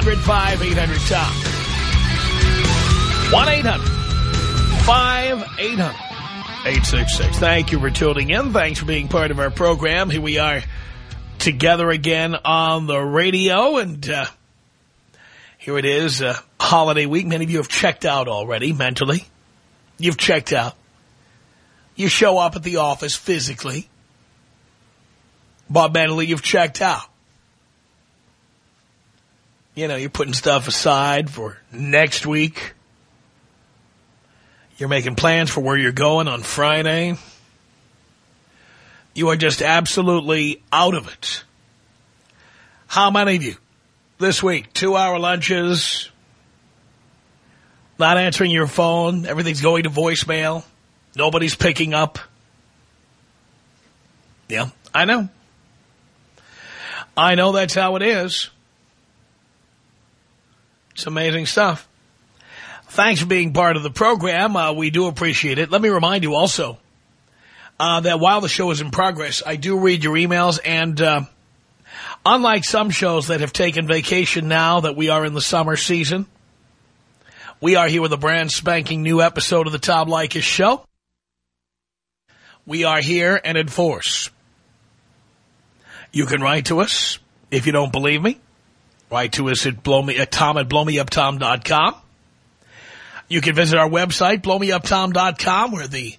1-800-5800-TOM. 1-800-5800-866. Thank you for tuning in. Thanks for being part of our program. Here we are together again on the radio. And uh, here it is, uh, holiday week. Many of you have checked out already mentally. You've checked out. You show up at the office physically. But mentally, you've checked out. You know, you're putting stuff aside for next week. You're making plans for where you're going on Friday. You are just absolutely out of it. How many of you this week? Two-hour lunches, not answering your phone, everything's going to voicemail, nobody's picking up. Yeah, I know. I know that's how it is. It's amazing stuff. Thanks for being part of the program. Uh, we do appreciate it. Let me remind you also uh, that while the show is in progress, I do read your emails. And uh, unlike some shows that have taken vacation now that we are in the summer season, we are here with a brand spanking new episode of the Tom Leykis Show. We are here and in force. You can write to us if you don't believe me. Write to us at, blow me, at tom at blowmeuptom.com. You can visit our website, blowmeuptom.com, where the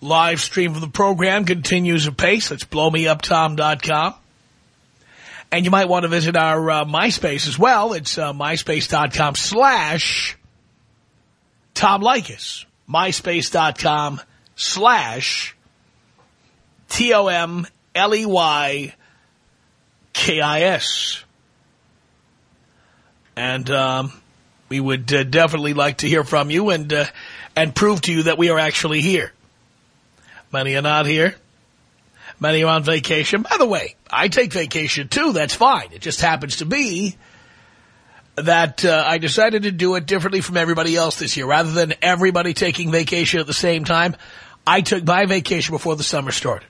live stream of the program continues apace. That's blowmeuptom.com. And you might want to visit our uh, MySpace as well. It's uh, myspace.com slash Tom Leykis. MySpace.com slash T-O-M-L-E-Y-K-I-S. And um, we would uh, definitely like to hear from you and uh, and prove to you that we are actually here. Many are not here. Many are on vacation. By the way, I take vacation too. That's fine. It just happens to be that uh, I decided to do it differently from everybody else this year. Rather than everybody taking vacation at the same time, I took my vacation before the summer started.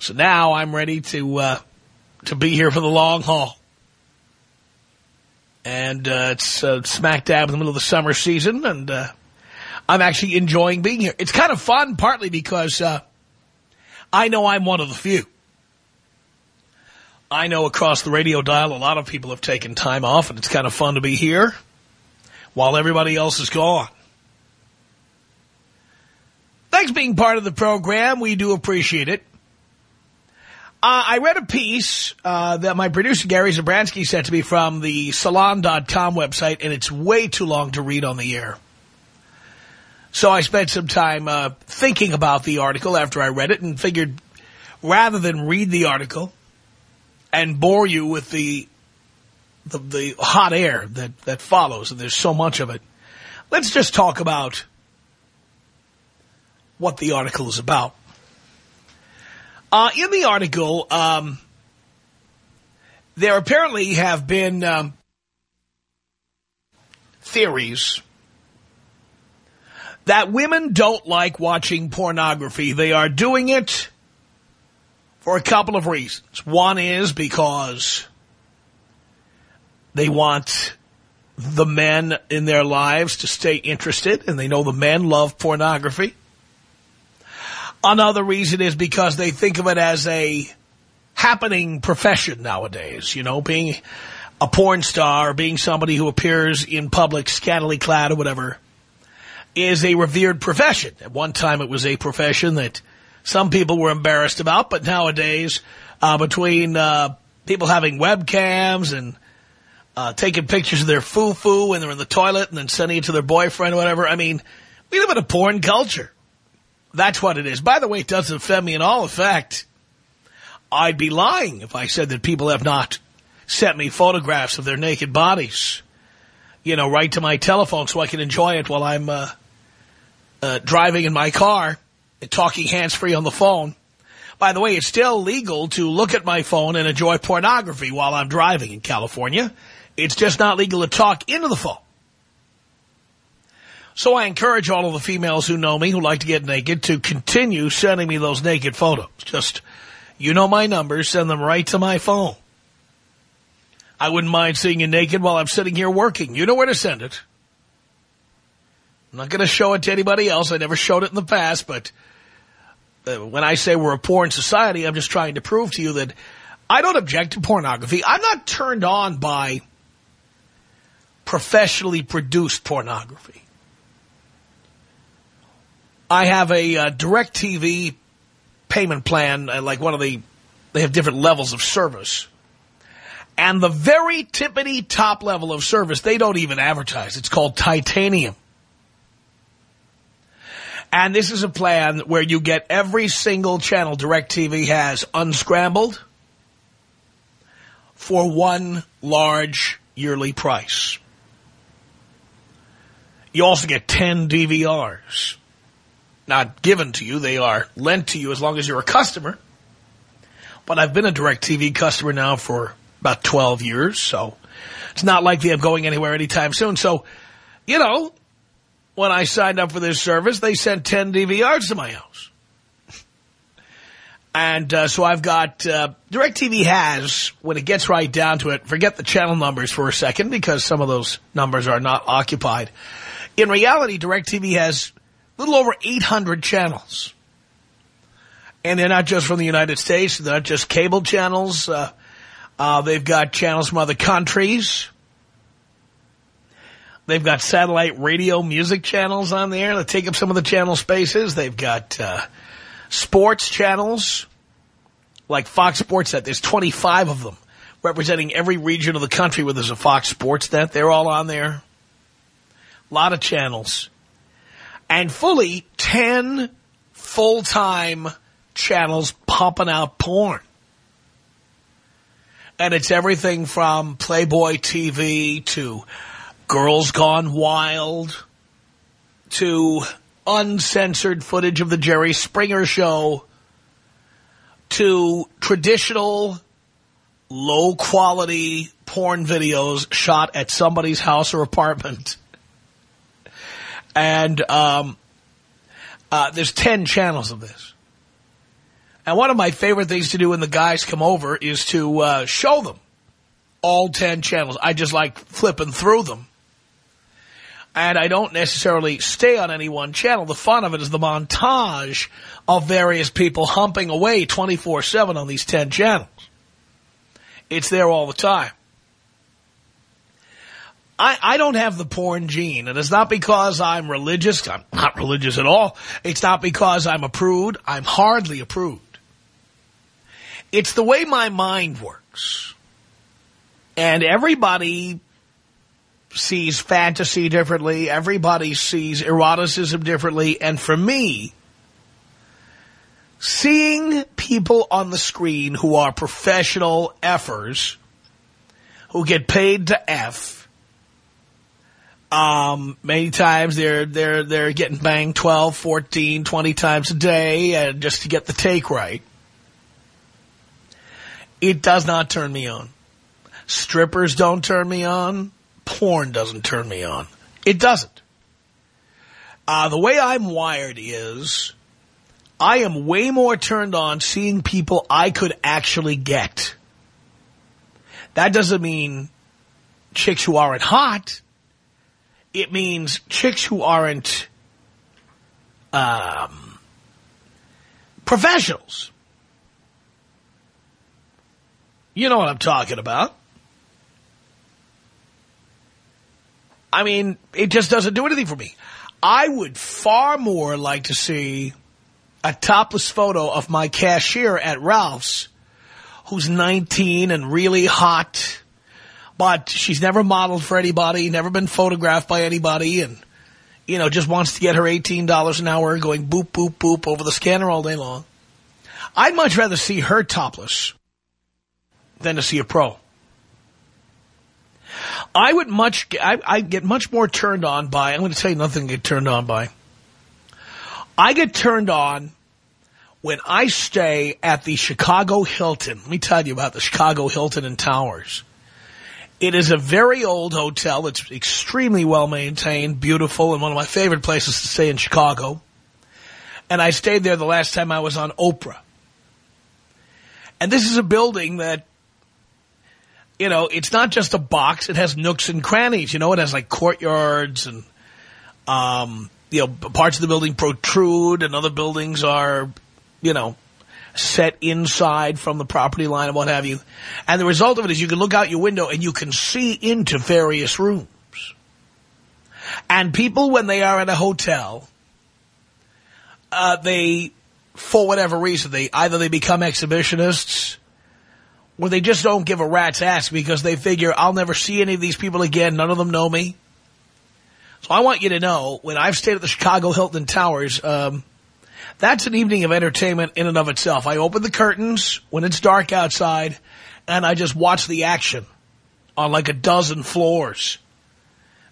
So now I'm ready to uh, to be here for the long haul. And uh, it's uh, smack dab in the middle of the summer season, and uh, I'm actually enjoying being here. It's kind of fun, partly because uh, I know I'm one of the few. I know across the radio dial a lot of people have taken time off, and it's kind of fun to be here while everybody else is gone. Thanks being part of the program. We do appreciate it. Uh, I read a piece uh, that my producer, Gary Zabransky, sent to me from the Salon.com website, and it's way too long to read on the air. So I spent some time uh, thinking about the article after I read it and figured rather than read the article and bore you with the the, the hot air that, that follows, and there's so much of it, let's just talk about what the article is about. Uh, in the article, um, there apparently have been um, theories that women don't like watching pornography. They are doing it for a couple of reasons. One is because they want the men in their lives to stay interested, and they know the men love pornography. Another reason is because they think of it as a happening profession nowadays, you know, being a porn star, being somebody who appears in public scantily clad or whatever, is a revered profession. At one time it was a profession that some people were embarrassed about, but nowadays, uh, between uh, people having webcams and uh, taking pictures of their foo-foo when they're in the toilet and then sending it to their boyfriend or whatever, I mean, we live in a porn culture. That's what it is. By the way, it doesn't offend me in all. effect. I'd be lying if I said that people have not sent me photographs of their naked bodies, you know, right to my telephone so I can enjoy it while I'm uh, uh, driving in my car and talking hands-free on the phone. By the way, it's still legal to look at my phone and enjoy pornography while I'm driving in California. It's just not legal to talk into the phone. So I encourage all of the females who know me, who like to get naked, to continue sending me those naked photos. Just, you know my number, send them right to my phone. I wouldn't mind seeing you naked while I'm sitting here working. You know where to send it. I'm not going to show it to anybody else. I never showed it in the past, but uh, when I say we're a porn society, I'm just trying to prove to you that I don't object to pornography. I'm not turned on by professionally produced pornography. I have a uh, DirecTV payment plan, uh, like one of the, they have different levels of service. And the very tippity top level of service, they don't even advertise. It's called titanium. And this is a plan where you get every single channel DirecTV has unscrambled for one large yearly price. You also get 10 DVRs. Not given to you, they are lent to you as long as you're a customer. But I've been a DirecTV customer now for about 12 years, so it's not likely I'm going anywhere anytime soon. So, you know, when I signed up for this service, they sent 10 DVRs to my house. And uh, so I've got, uh, DirecTV has, when it gets right down to it, forget the channel numbers for a second because some of those numbers are not occupied. In reality, DirecTV has little over 800 channels. And they're not just from the United States. They're not just cable channels. Uh, uh, they've got channels from other countries. They've got satellite radio music channels on there that take up some of the channel spaces. They've got uh, sports channels like Fox Sports Net. There's 25 of them representing every region of the country where there's a Fox Sports Net. They're all on there. A lot of channels. And fully 10 full-time channels pumping out porn. And it's everything from Playboy TV to Girls Gone Wild to uncensored footage of the Jerry Springer show to traditional low-quality porn videos shot at somebody's house or apartment. And um, uh, there's 10 channels of this. And one of my favorite things to do when the guys come over is to uh, show them all 10 channels. I just like flipping through them. And I don't necessarily stay on any one channel. The fun of it is the montage of various people humping away 24-7 on these 10 channels. It's there all the time. I, I don't have the porn gene, and it's not because I'm religious. I'm not religious at all. It's not because I'm a prude. I'm hardly a prude. It's the way my mind works. And everybody sees fantasy differently. Everybody sees eroticism differently. And for me, seeing people on the screen who are professional effers, who get paid to F, um, many times they're, they're, they're getting banged 12, 14, 20 times a day and just to get the take right. It does not turn me on. Strippers don't turn me on. Porn doesn't turn me on. It doesn't. Uh, the way I'm wired is I am way more turned on seeing people I could actually get. That doesn't mean chicks who aren't hot. It means chicks who aren't um, Professionals. You know what I'm talking about. I mean, it just doesn't do anything for me. I would far more like to see a topless photo of my cashier at Ralph's who's 19 and really hot, but she's never modeled for anybody, never been photographed by anybody, and, you know, just wants to get her $18 an hour going boop, boop, boop over the scanner all day long. I'd much rather see her topless than to see a pro. I would much, I, I get much more turned on by, I'm going to tell you nothing to get turned on by. I get turned on when I stay at the Chicago Hilton. Let me tell you about the Chicago Hilton and Towers. It is a very old hotel. It's extremely well maintained, beautiful, and one of my favorite places to stay in Chicago. And I stayed there the last time I was on Oprah. And this is a building that you know, it's not just a box. It has nooks and crannies. You know, it has like courtyards and, um, you know, parts of the building protrude and other buildings are, you know, set inside from the property line and what have you. And the result of it is you can look out your window and you can see into various rooms. And people, when they are at a hotel, uh, they, for whatever reason, they either they become exhibitionists or they just don't give a rat's ass because they figure I'll never see any of these people again. None of them know me. So I want you to know, when I've stayed at the Chicago Hilton Towers, um, that's an evening of entertainment in and of itself. I open the curtains when it's dark outside, and I just watch the action on like a dozen floors.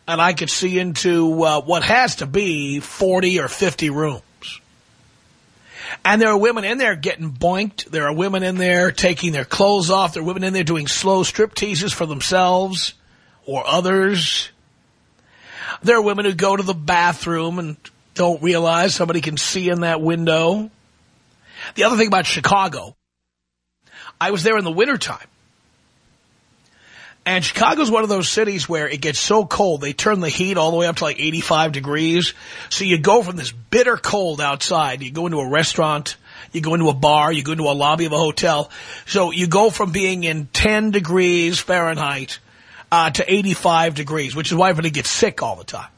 And I could see into uh, what has to be 40 or 50 rooms. And there are women in there getting boinked. There are women in there taking their clothes off. There are women in there doing slow strip teases for themselves or others. There are women who go to the bathroom and don't realize somebody can see in that window. The other thing about Chicago, I was there in the wintertime. And Chicago's one of those cities where it gets so cold, they turn the heat all the way up to like 85 degrees. So you go from this bitter cold outside, you go into a restaurant, you go into a bar, you go into a lobby of a hotel. So you go from being in 10 degrees Fahrenheit uh, to 85 degrees, which is why everybody gets sick all the time.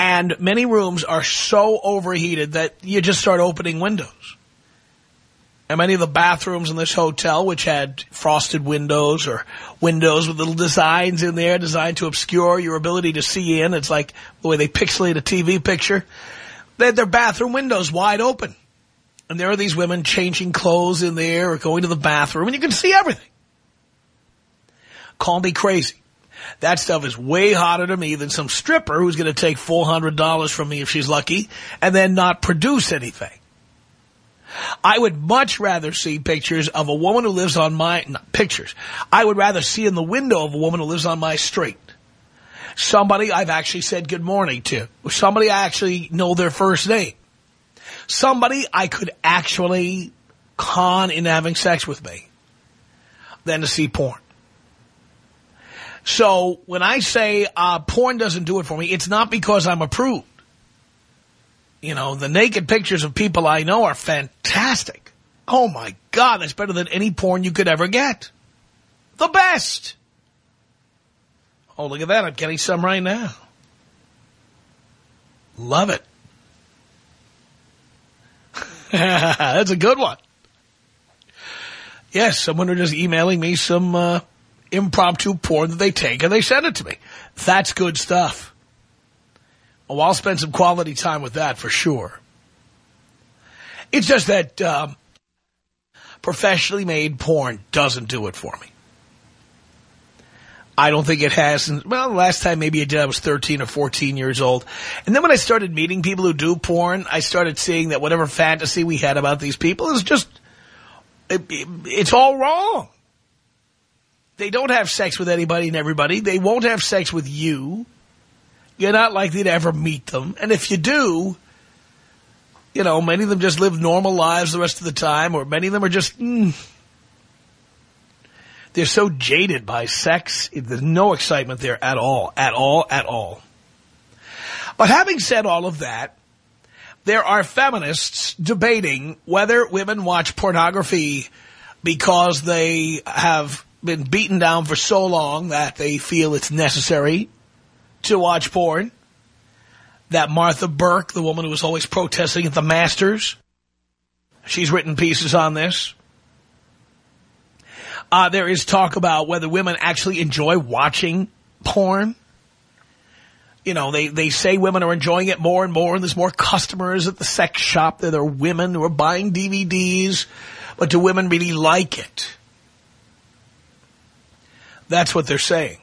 And many rooms are so overheated that you just start opening windows. And many of the bathrooms in this hotel, which had frosted windows or windows with little designs in there designed to obscure your ability to see in. It's like the way they pixelate a TV picture. They had their bathroom windows wide open. And there are these women changing clothes in there or going to the bathroom, and you can see everything. Call me crazy. That stuff is way hotter to me than some stripper who's going to take $400 from me if she's lucky and then not produce anything. I would much rather see pictures of a woman who lives on my, not pictures, I would rather see in the window of a woman who lives on my street. Somebody I've actually said good morning to. Somebody I actually know their first name. Somebody I could actually con in having sex with me than to see porn. So when I say uh, porn doesn't do it for me, it's not because I'm a prude. You know, the naked pictures of people I know are fantastic. Oh, my God, that's better than any porn you could ever get. The best. Oh, look at that. I'm getting some right now. Love it. that's a good one. Yes, someone are just emailing me some uh, impromptu porn that they take and they send it to me. That's good stuff. Oh, I'll spend some quality time with that for sure. It's just that um, professionally made porn doesn't do it for me. I don't think it has. Well, the last time maybe it did, I was 13 or 14 years old. And then when I started meeting people who do porn, I started seeing that whatever fantasy we had about these people is just, it, it, it's all wrong. They don't have sex with anybody and everybody. They won't have sex with you you're not likely to ever meet them. And if you do, you know, many of them just live normal lives the rest of the time, or many of them are just, mm, they're so jaded by sex. There's no excitement there at all, at all, at all. But having said all of that, there are feminists debating whether women watch pornography because they have been beaten down for so long that they feel it's necessary to watch porn. That Martha Burke, the woman who was always protesting at the Masters, she's written pieces on this. Uh, there is talk about whether women actually enjoy watching porn. You know, they, they say women are enjoying it more and more, and there's more customers at the sex shop There are women who are buying DVDs, but do women really like it? That's what they're saying.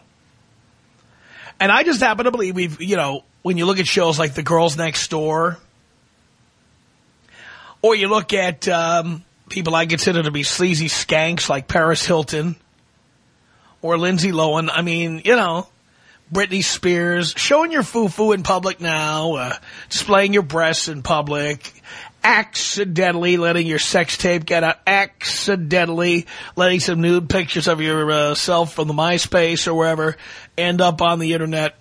And I just happen to believe we've, you know, when you look at shows like The Girls Next Door, or you look at um, people I consider to be sleazy skanks like Paris Hilton or Lindsay Lohan. I mean, you know, Britney Spears, showing your foo-foo in public now, uh, displaying your breasts in public, accidentally letting your sex tape get out, accidentally letting some nude pictures of yourself uh, from the MySpace or wherever end up on the Internet.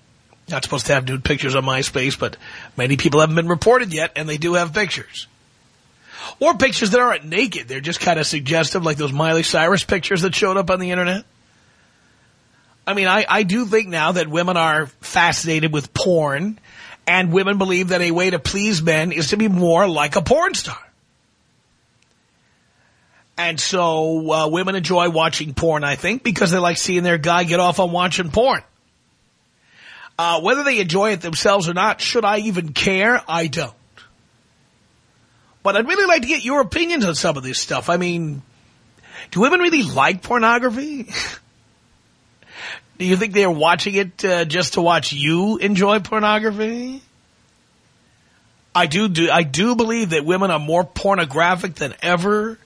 Not supposed to have nude pictures on MySpace, but many people haven't been reported yet, and they do have pictures. Or pictures that aren't naked. They're just kind of suggestive, like those Miley Cyrus pictures that showed up on the Internet. I mean, I, I do think now that women are fascinated with porn, and women believe that a way to please men is to be more like a porn star. And so uh, women enjoy watching porn, I think, because they like seeing their guy get off on watching porn. Uh, whether they enjoy it themselves or not, should I even care? I don't. But I'd really like to get your opinions on some of this stuff. I mean, do women really like pornography? do you think they're watching it uh, just to watch you enjoy pornography? I do, do I do believe that women are more pornographic than ever.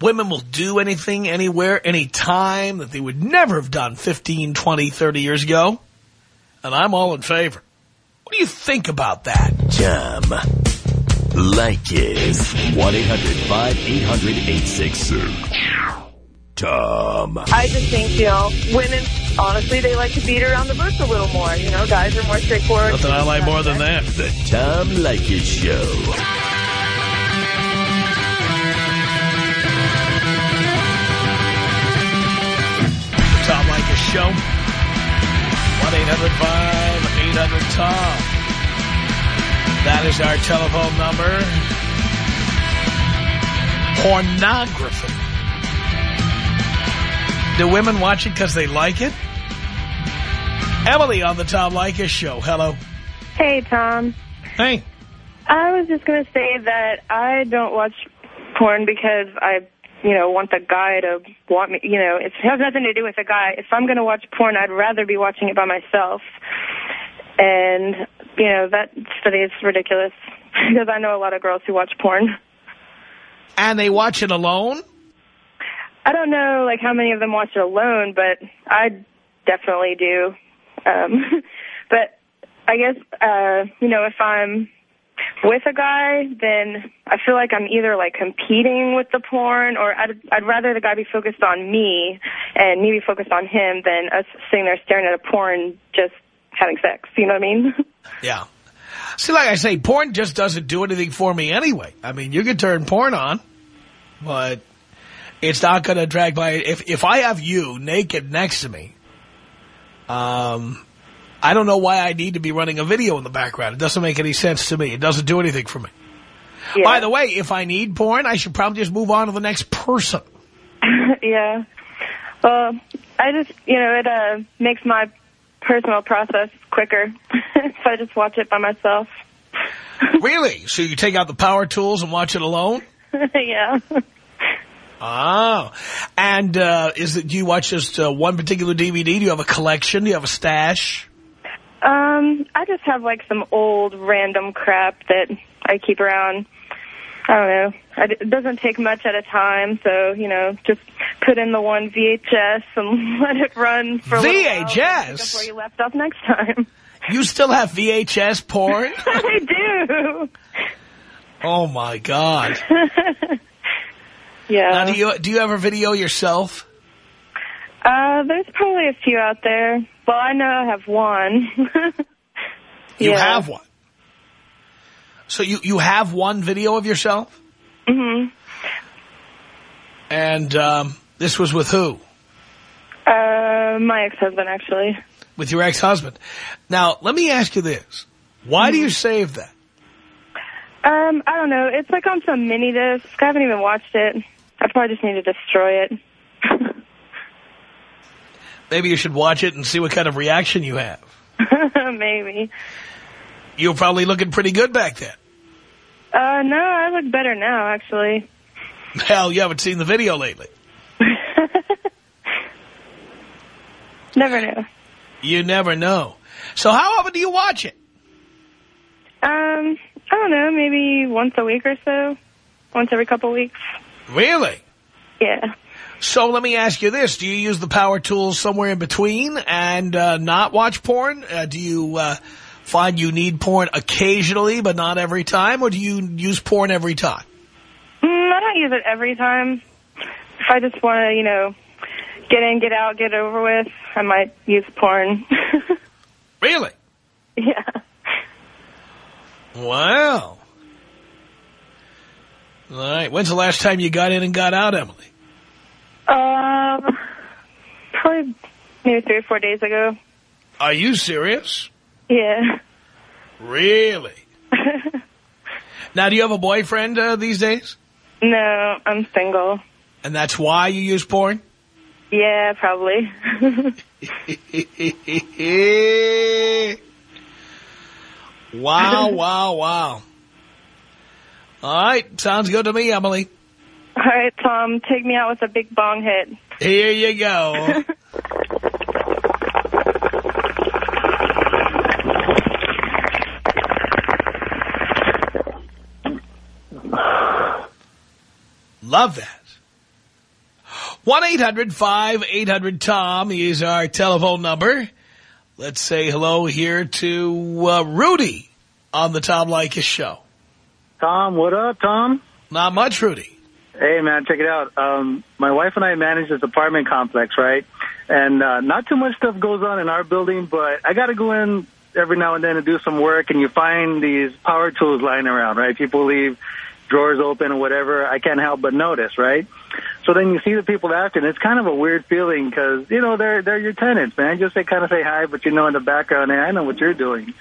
Women will do anything, anywhere, anytime that they would never have done 15, 20, 30 years ago. And I'm all in favor. What do you think about that? Tom. Leykis. 1-800-5800-866. Tom. I just think, you know, women, honestly, they like to beat around the bush a little more. You know, guys are more straightforward. Nothing I like more than that. The Tom Leykis Show. Tom Leykis Show. 1-800-5800-TOM. That is our telephone number. Pornography. Do women watch it because they like it? Emily on the Tom Leykis Show. Hello. Hey, Tom. Hey. I was just going to say that I don't watch porn because I, you know, want the guy to want me. You know, it has nothing to do with the guy. If I'm going to watch porn, I'd rather be watching it by myself. And, you know, that study is ridiculous because I know a lot of girls who watch porn. And they watch it alone? I don't know, like, how many of them watch it alone, but I definitely do. Um, but I guess, uh, you know, if I'm with a guy, then I feel like I'm either, like, competing with the porn, or I'd, I'd rather the guy be focused on me and me be focused on him than us sitting there staring at a porn just having sex. You know what I mean? Yeah. See, like I say, porn just doesn't do anything for me anyway. I mean, you can turn porn on, but it's not going to drag my... If, if I have you naked next to me, um, I don't know why I need to be running a video in the background. It doesn't make any sense to me. It doesn't do anything for me. Yeah. By the way, if I need porn, I should probably just move on to the next person. yeah. Well, I just, you know, it uh, makes my personal process quicker if I just watch it by myself. really? So you take out the power tools and watch it alone? yeah. Oh. And uh, is it, do you watch just uh, one particular DVD? Do you have a collection? Do you have a stash? Um, I just have, like, some old random crap that I keep around. I don't know. I, it doesn't take much at a time, so, you know, just put in the one VHS and let it run for a while. VHS? Before you left off next time. You still have VHS porn? I do. oh, my God. Yeah. Now, do you, do you ever video yourself? Uh, there's probably a few out there. Well, I know I have one. You Yeah. have one. So you, you have one video of yourself? Mm-hmm. And um, this was with who? Uh, my ex-husband, actually. With your ex-husband. Now, let me ask you this. Why do you save that? Um, I don't know. It's like on some mini disc. I haven't even watched it. I probably just need to destroy it. Maybe you should watch it and see what kind of reaction you have. Maybe. You're probably looking pretty good back then. Uh, no, I look better now, actually. Hell, you haven't seen the video lately. Never know. You never know. So how often do you watch it? Um, I don't know. Maybe once a week or so. Once every couple weeks. Really? Yeah. So let me ask you this. Do you use the power tools somewhere in between and uh, not watch porn? Uh, do you uh, find you need porn occasionally but not every time? Or do you use porn every time? Mm, I don't use it every time. If I just want to, you know, get in, get out, get over with, I might use porn. Really? yeah. Wow. All right. When's the last time you got in and got out, Emily? Um, probably maybe three or four days ago. Are you serious? Yeah. Really? Now, do you have a boyfriend uh, these days? no, I'm single. And that's why you use porn? Yeah, probably. wow, wow, wow. All right. Sounds good to me, Emily. All right, Tom, take me out with a big bong hit. Here you go. Love that. 1-800-5800-TOM is our telephone number. Let's say hello here to uh, Rudy on the Tom Leykis show. Tom, what up, Tom? Not much, Rudy. Hey, man, check it out. Um, my wife and I manage this apartment complex, right? And uh, not too much stuff goes on in our building, but I got to go in every now and then to do some work, and you find these power tools lying around, right? People leave drawers open or whatever. I can't help but notice, right? So then you see the people after, and it's kind of a weird feeling because, you know, they're, they're your tenants, man. Just they kind of say hi, but you know in the background, hey, I know what you're doing.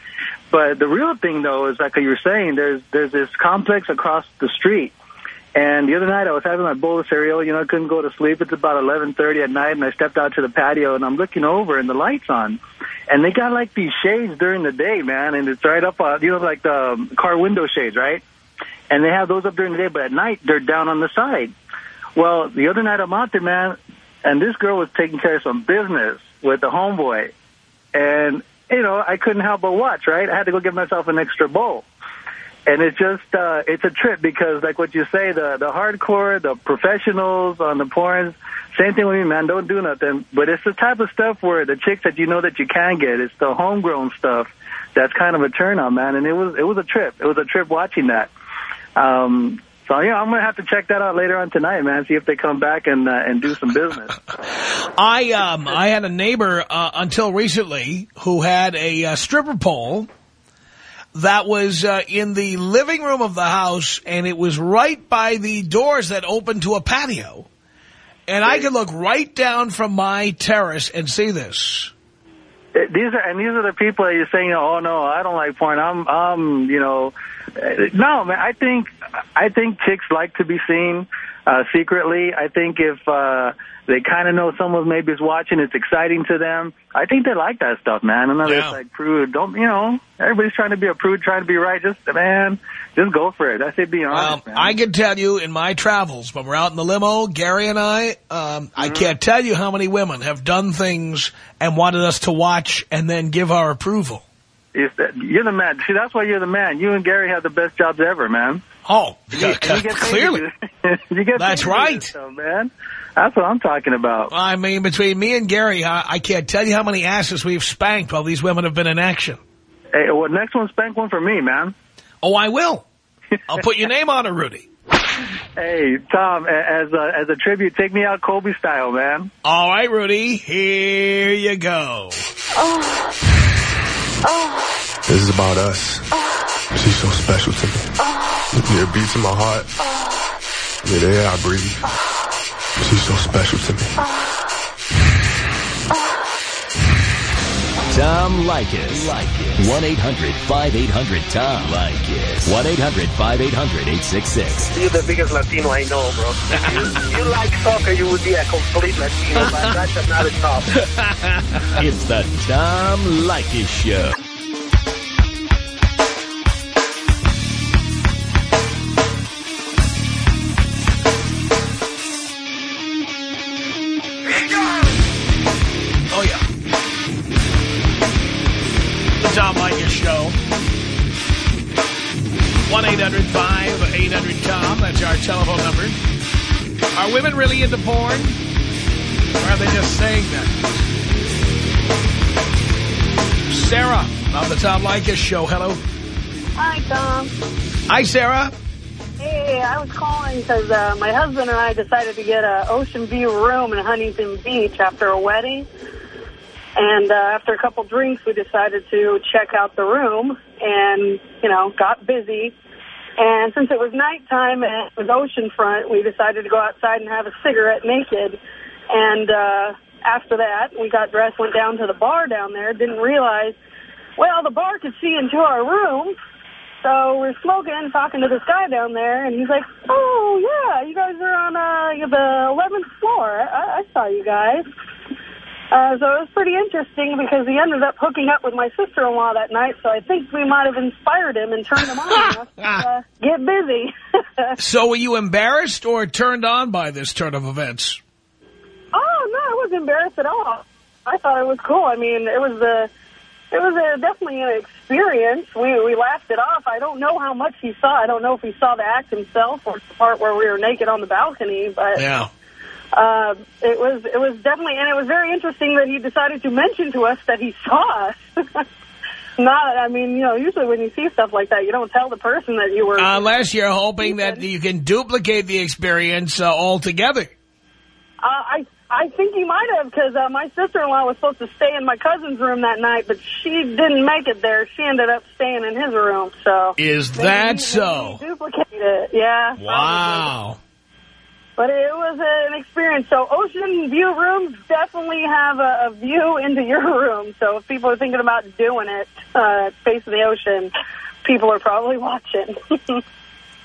But the real thing, though, is like you were saying, there's there's this complex across the street. And the other night I was having my bowl of cereal, you know, I couldn't go to sleep. It's about 11:30 at night and I stepped out to the patio and I'm looking over and the lights on. And they got like these shades during the day, man, and it's right up uh, you know like the um, car window shades, right? And they have those up during the day, but at night they're down on the side. Well, the other night I'm out there, man, and this girl was taking care of some business with the homeboy. And you know, I couldn't help but watch, right? I had to go give myself an extra bowl. And it's just, uh, it's a trip because like what you say, the, the hardcore, the professionals on the porns, same thing with me, man, don't do nothing. But it's the type of stuff where the chicks that you know that you can get, it's the homegrown stuff that's kind of a turn on, man. And it was, it was a trip. It was a trip watching that. Um, so, yeah, I'm going to have to check that out later on tonight, man, see if they come back and, uh, and do some business. I um I had a neighbor uh, until recently who had a uh, stripper pole that was uh, in the living room of the house, and it was right by the doors that opened to a patio. And I could look right down from my terrace and see this. Uh, These are and these are the people that you're saying, "Oh no, I don't like porn." I'm, I'm, you know, uh, no, man. I think, I think chicks like to be seen uh, secretly. I think if uh, they kind of know someone maybe is watching, it's exciting to them. I think they like that stuff, man. Another Yeah. like prude. Don't you know? Everybody's trying to be a prude, trying to be right. Just man, just go for it. I say be Well, honest, man. I can tell you in my travels, when we're out in the limo, Gary and I, um, I can't tell you how many women have done things and wanted us to watch and then give our approval. That- you're the man. See, that's why you're the man. You and Gary have the best jobs ever, man. Oh, You- you get clearly. you get That's paid to do right. this stuff, man. That's what I'm talking about. I mean, between me and Gary, I, I can't tell you how many asses we've spanked while these women have been in action. Hey, well, next one, spank one for me, man. Oh, I will. I'll put your name on it, Rudy. Hey, Tom, as a, as a tribute, take me out Kobe style, man. All right, Rudy, here you go. Oh. oh. This is about us. She's She's so special to me. Yeah, it beats in my heart. Yeah, the air I breathe. She's so special to me. Tom Leykis. 1-800-5800-TOM. Leykis. 1-800-5800-866. You're the biggest Latino I know, bro. If you like soccer, you would be a complete Latino, but that's another topic. It's the Tom Leykis Show. 1-800-5800-TOM. That's our telephone number. Are women really into porn? Or are they just saying that? Sarah on the Tom Leykis Show. Hello. Hi, Tom. Hi, Sarah. Hey, I was calling because uh, my husband and I decided to get an ocean view room in Huntington Beach after a wedding. And uh, after a couple drinks, we decided to check out the room and, you know, got busy. And since it was nighttime and it was oceanfront, we decided to go outside and have a cigarette naked. And uh, after that, we got dressed, went down to the bar down there, didn't realize, well, the bar could see into our room. So we're smoking, talking to this guy down there, and he's like, oh, yeah, you guys are on uh, the 11th floor. I, I saw you guys. Uh, so it was pretty interesting because he ended up hooking up with my sister-in-law that night, so I think we might have inspired him and turned him on enough to uh, get busy. So were you embarrassed or turned on by this turn of events? Oh, no, I wasn't embarrassed at all. I thought it was cool. I mean, it was a, it was a, definitely an experience. We we laughed it off. I don't know how much he saw. I don't know if he saw the act himself or the part where we were naked on the balcony, but Yeah. Uh, it was it was definitely, and it was very interesting that he decided to mention to us that he saw us. Not, I mean, you know, usually when you see stuff like that, you don't tell the person that you were. Unless you're hoping that you can duplicate the experience uh, altogether. Uh, I I think he might have because uh, my sister-in-law was supposed to stay in my cousin's room that night, but she didn't make it there. She ended up staying in his room. So Is that so? Duplicate it, yeah. Wow. But it was an experience. So ocean view rooms definitely have a, a view into your room. So if people are thinking about doing it, uh, facing the ocean, people are probably watching.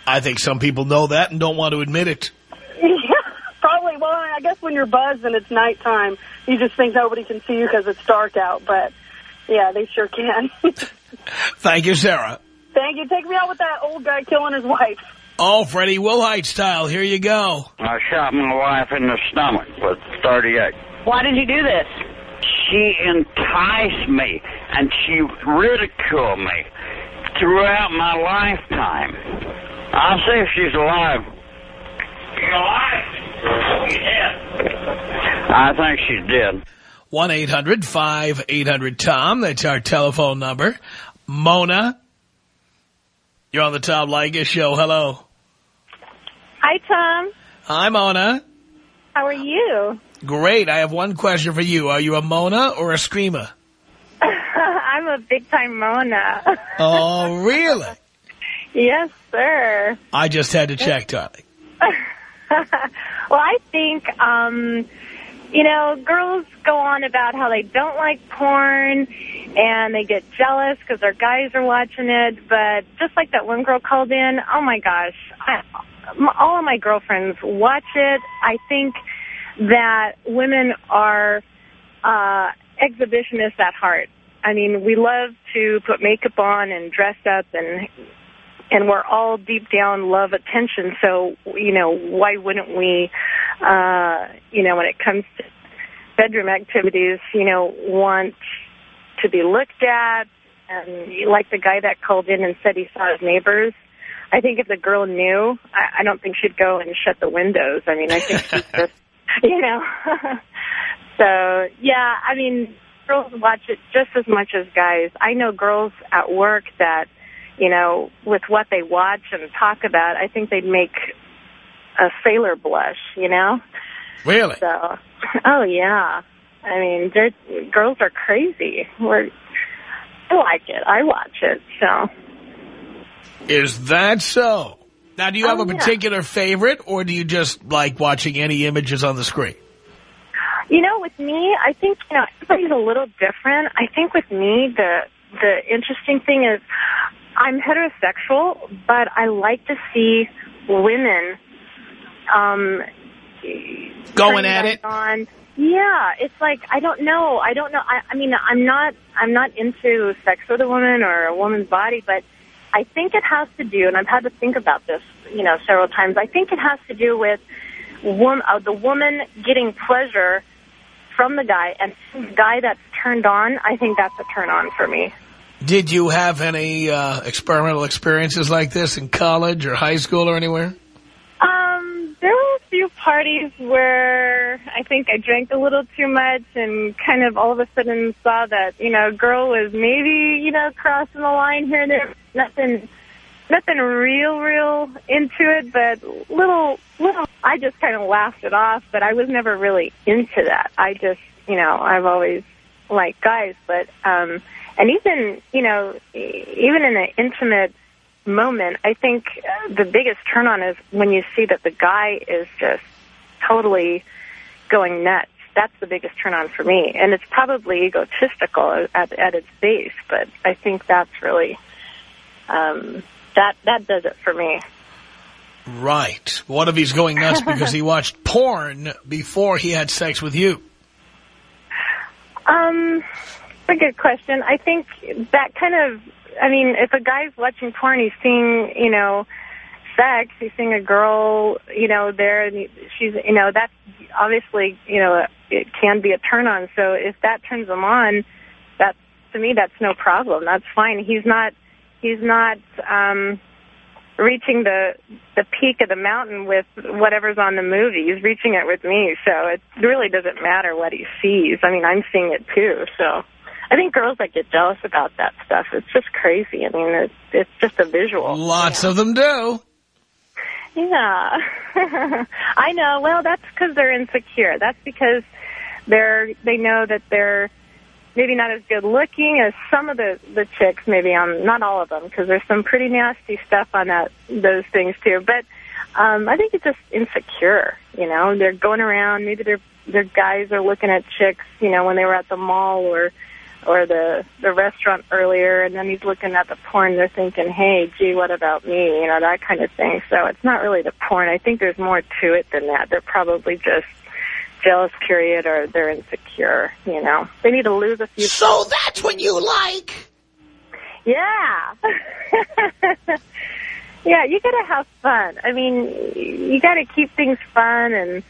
I think some people know that and don't want to admit it. yeah, probably. Well, I guess when you're buzzed and it's nighttime, you just think nobody can see you because it's dark out. But yeah, they sure can. Thank you, Sarah. Thank you. Take me out with that old guy killing his wife. Oh, Freddie Wilhite style. Here you go. I shot my wife in the stomach with 38. Why did you do this? She enticed me and she ridiculed me throughout my lifetime. I'll see if she's alive. You alive? Yeah. I think she's dead. 1-800-5800-TOM. That's our telephone number. Mona, you're on the Tom Leykis show. Hello. Hi, Tom. Hi, Mona. How are you? Great. I have one question for you. Are you a Mona or a Screamer? I'm a big-time Mona. Oh, really? yes, sir. I just had to check, darling. well, I think, um, you know, girls go on about how they don't like porn and they get jealous because their guys are watching it. But just like that one girl called in, oh, my gosh, I, all of my girlfriends watch it. I think that women are uh, exhibitionists at heart. I mean, we love to put makeup on and dress up and and we're all deep down love attention. So, you know, why wouldn't we, uh, you know, when it comes to bedroom activities, you know, want to be looked at? And like the guy that called in and said he saw his neighbors. I think if the girl knew, I, I don't think she'd go and shut the windows. I mean, I think she's just, you know. so, yeah, I mean, girls watch it just as much as guys. I know girls at work that, you know, with what they watch and talk about, I think they'd make a sailor blush, you know? Really? So, oh, yeah. I mean, girls are crazy. We're, I like it. I watch it, so. Is that so? Now, do you have Oh, a yeah. particular favorite, or do you just like watching any images on the screen? You know, with me, I think you know everybody's a little different. I think with me, the the interesting thing is I'm heterosexual, but I like to see women um Going at it? On. Yeah, it's like I don't know. I don't know. I, I mean, I'm not. I'm not into sex with a woman or a woman's body, but I think it has to do, and I've had to think about this, you know, several times. I think it has to do with wom- uh, the woman getting pleasure from the guy, and the guy that's turned on. I think that's a turn on for me. Did you have any uh, experimental experiences like this in college or high school or anywhere? Um, there were a few parties where I think I drank a little too much and kind of all of a sudden saw that, you know, a girl was maybe, you know, crossing the line here and there. Nothing, nothing real, real into it, but little, little, I just kind of laughed it off, but I was never really into that. I just, you know, I've always liked guys, but, um, and even, you know, even in an intimate moment, I think uh, the biggest turn on is when you see that the guy is just totally going nuts. That's the biggest turn on for me. And it's probably egotistical at, at its base, but I think that's really, um, that, that does it for me. Right. What if he's going nuts because he watched porn before he had sex with you? Um, that's a good question. I think that kind of, I mean, if a guy's watching porn, he's seeing, you know, sex, he's seeing a girl, you know, there, and she's, you know, that's obviously, you know, it can be a turn on. So if that turns him on, that's, to me, that's no problem. That's fine. He's not, he's not, um, reaching the the peak of the mountain with whatever's on the movie. He's reaching it with me, so it really doesn't matter what he sees. I mean, I'm seeing it too. So I think girls that get jealous about that stuff, it's just crazy. I mean, it's it's just a visual. Lots of them do. Yeah, I know. Well, that's because they're insecure. That's because they're they know that they're maybe not as good looking as some of the the chicks. Maybe on not all of them, because there's some pretty nasty stuff on that those things too. But um, I think it's just insecure. You know, they're going around. Maybe their their guys are looking at chicks. You know, when they were at the mall or or the the restaurant earlier, and then he's looking at the porn. They're thinking, "Hey, gee, what about me?" You know, that kind of thing. So it's not really the porn. I think there's more to it than that. They're probably just jealous, period, or they're insecure. You know, they need to lose a few. So that's what you like. Yeah. yeah, you gotta have fun. I mean, you gotta keep things fun and,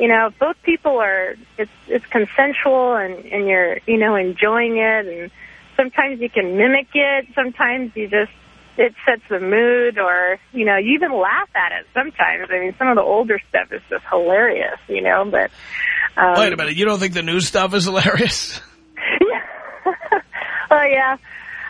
you know, if both people are, it's, it's consensual and, and you're, you know, enjoying it and sometimes you can mimic it. Sometimes you just, it sets the mood or, you know, you even laugh at it sometimes. I mean, some of the older stuff is just hilarious, you know, but. Um, Wait a minute. You don't think the new stuff is hilarious? yeah. Oh yeah,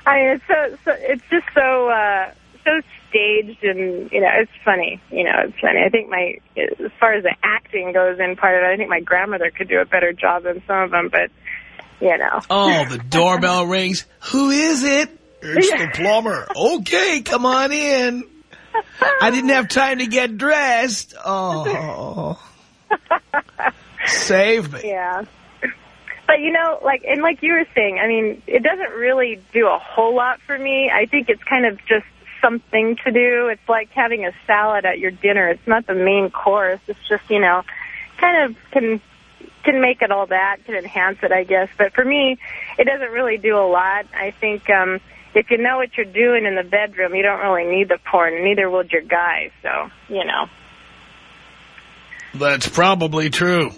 I mean it's so, so it's just so uh, so staged and you know it's funny. You know it's funny. I think my as far as the acting goes in part of it, I think my grandmother could do a better job than some of them. But you know. Oh, the doorbell rings. Who is it? It's the plumber. Okay, come on in. I didn't have time to get dressed. Oh. Save me. Yeah. But, you know, like, and like you were saying, I mean, it doesn't really do a whole lot for me. I think it's kind of just something to do. It's like having a salad at your dinner. It's not the main course. It's just, you know, kind of can can make it all that, can enhance it, I guess. But for me, it doesn't really do a lot. I think um, if you know what you're doing in the bedroom, you don't really need the porn, and neither would your guy. So, you know. That's probably true.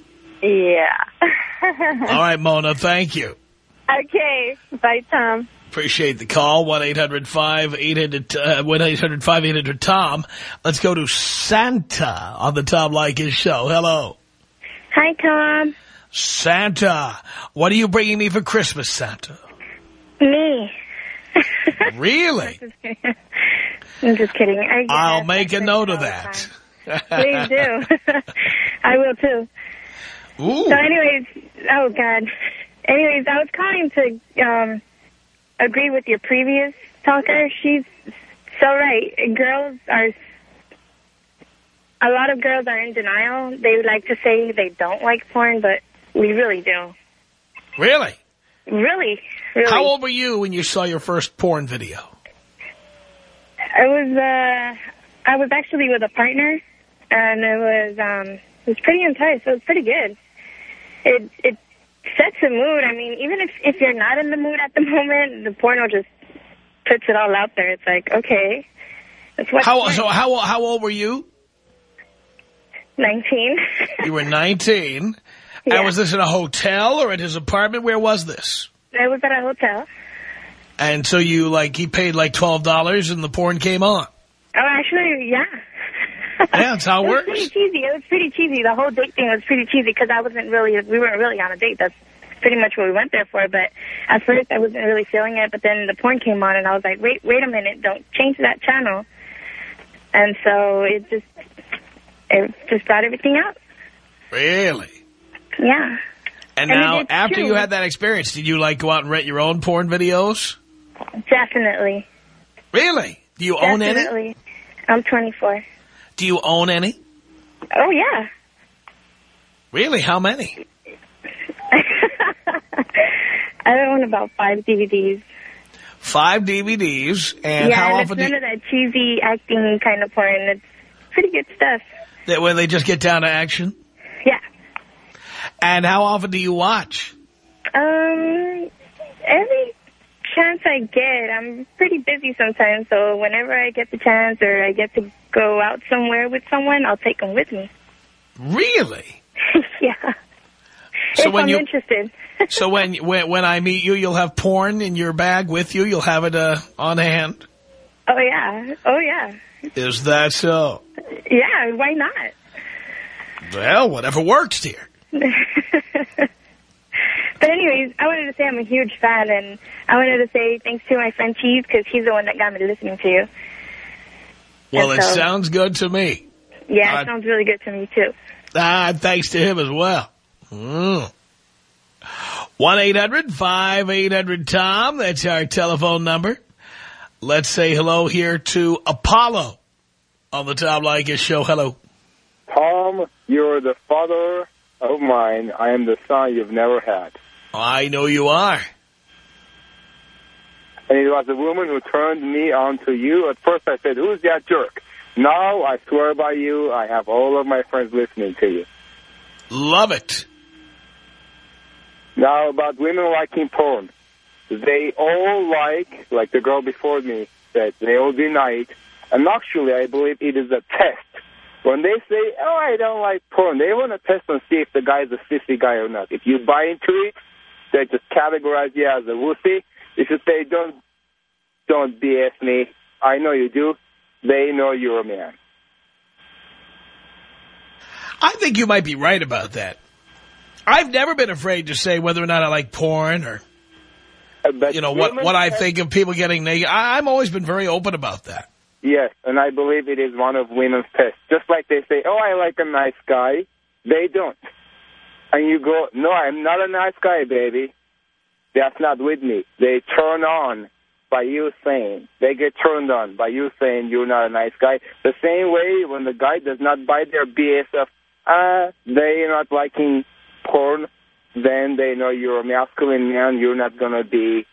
Yeah. All right, Mona, thank you. Okay. Bye, Tom. Appreciate the call. 1-800-5800-TOM. Let's go to Santa on the Tom Leykis show. Hello. Hi, Tom. Santa. What are you bringing me for Christmas, Santa? Me. Really? I'm just kidding. I get I'll make a note of that. Please do. I will, too. Ooh. So anyways, oh, God. Anyways, I was calling to um, agree with your previous talker. She's So, right, girls are, a lot of girls are in denial. They like to say they don't like porn, but we really do. Really? Really, really. How old were you when you saw your first porn video? I was, uh, I was actually with a partner, and it was, um, it was pretty intense. It was pretty good. It, it sets the mood. I mean, even if, if you're not in the mood at the moment, the porno just puts it all out there. It's like, okay, that's what. How, so how, how old were you? 19. You were 19. Yeah. And was this in a hotel or at his apartment? Where was this? I was at a hotel. And so you, like, he paid like $12 and the porn came on. Oh, actually, yeah. Yeah, that's how it It was works. pretty cheesy. It was pretty cheesy. The whole date thing was pretty cheesy because I wasn't really, we weren't really on a date. That's pretty much what we went there for. But at first I wasn't really feeling it. But then the porn came on and I was like, wait, wait a minute. Don't change that channel. And so it just, it just brought everything out. Really? Yeah. And, And now, after you had that experience, did you, like, go out and rent your own porn videos? Definitely. Really? Do you own any? Definitely. I'm 24. Do you own any? Oh, yeah. Really? How many? I own about five DVDs. Five DVDs. And yeah, how and often it's do none of that cheesy acting kind of porn. It's pretty good stuff. That where they just get down to action? Yeah. And how often do you watch? Um, every chance I get, I'm pretty busy sometimes. So whenever I get the chance or I get to go out somewhere with someone, I'll take them with me. Really? yeah. So if when I'm you- interested. So when, when when I meet you, you'll have porn in your bag with you? You'll have it uh, on hand? Oh, yeah. Oh, yeah. Is that so? Yeah, why not? Well, whatever works, dear. But anyways, I wanted to say I'm a huge fan, and I wanted to say thanks to my friend Cheese, because he's the one that got me listening to you. Well, And it sounds good to me. Yeah, Uh, it sounds really good to me, too. Ah, thanks to him as well. Mm. 1-800-5800-TOM. That's our telephone number. Let's say hello here to Apollo on the Tom Leykis show. Hello. Tom, you're the father of mine. I am the son you've never had. I know you are. And it was a woman who turned me on to you. At first I said, who's that jerk? Now I swear by you, I have all of my friends listening to you. Love it. Now about women liking porn. They all like, like the girl before me said, they all deny it. And actually I believe it is a test. When they say, oh, I don't like porn, they want to test and see if the guy is a sissy guy or not. If you buy into it, they just categorize you as a wussy. If you say, don't, don't BS me, I know you do, they know you're a man. I think you might be right about that. I've never been afraid to say whether or not I like porn or, uh, you know, what, what I think of people getting naked. I, I've always been very open about that. Yes, and I believe it is one of women's tests. Just like they say, oh, I like a nice guy. They don't. And you go, no, I'm not a nice guy, baby. That's not with me. They turn on by you saying, they get turned on by you saying you're not a nice guy. The same way when the guy does not buy their BS of, ah, they're not liking porn, then they know you're a masculine man. You're not going to be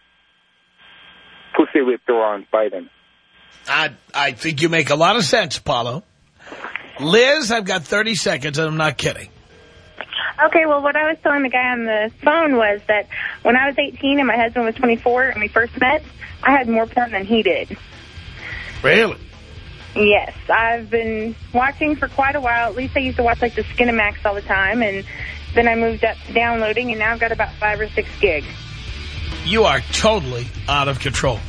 pussy whipped around by them. I, I think you make a lot of sense, Apollo. Liz, I've got 30 seconds, and I'm not kidding. Okay, well, what I was telling the guy on the phone was that when I was 18 and my husband was 24 and we first met, I had more porn than he did. Really? Yes, I've been watching for quite a while. At least I used to watch like the Skinamax all the time, and then I moved up to downloading, and now I've got about five or six gigs. You are totally out of control.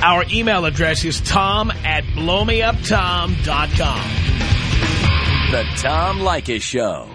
Our email address is tom at blowmeuptom.com. The Tom Leykis Show.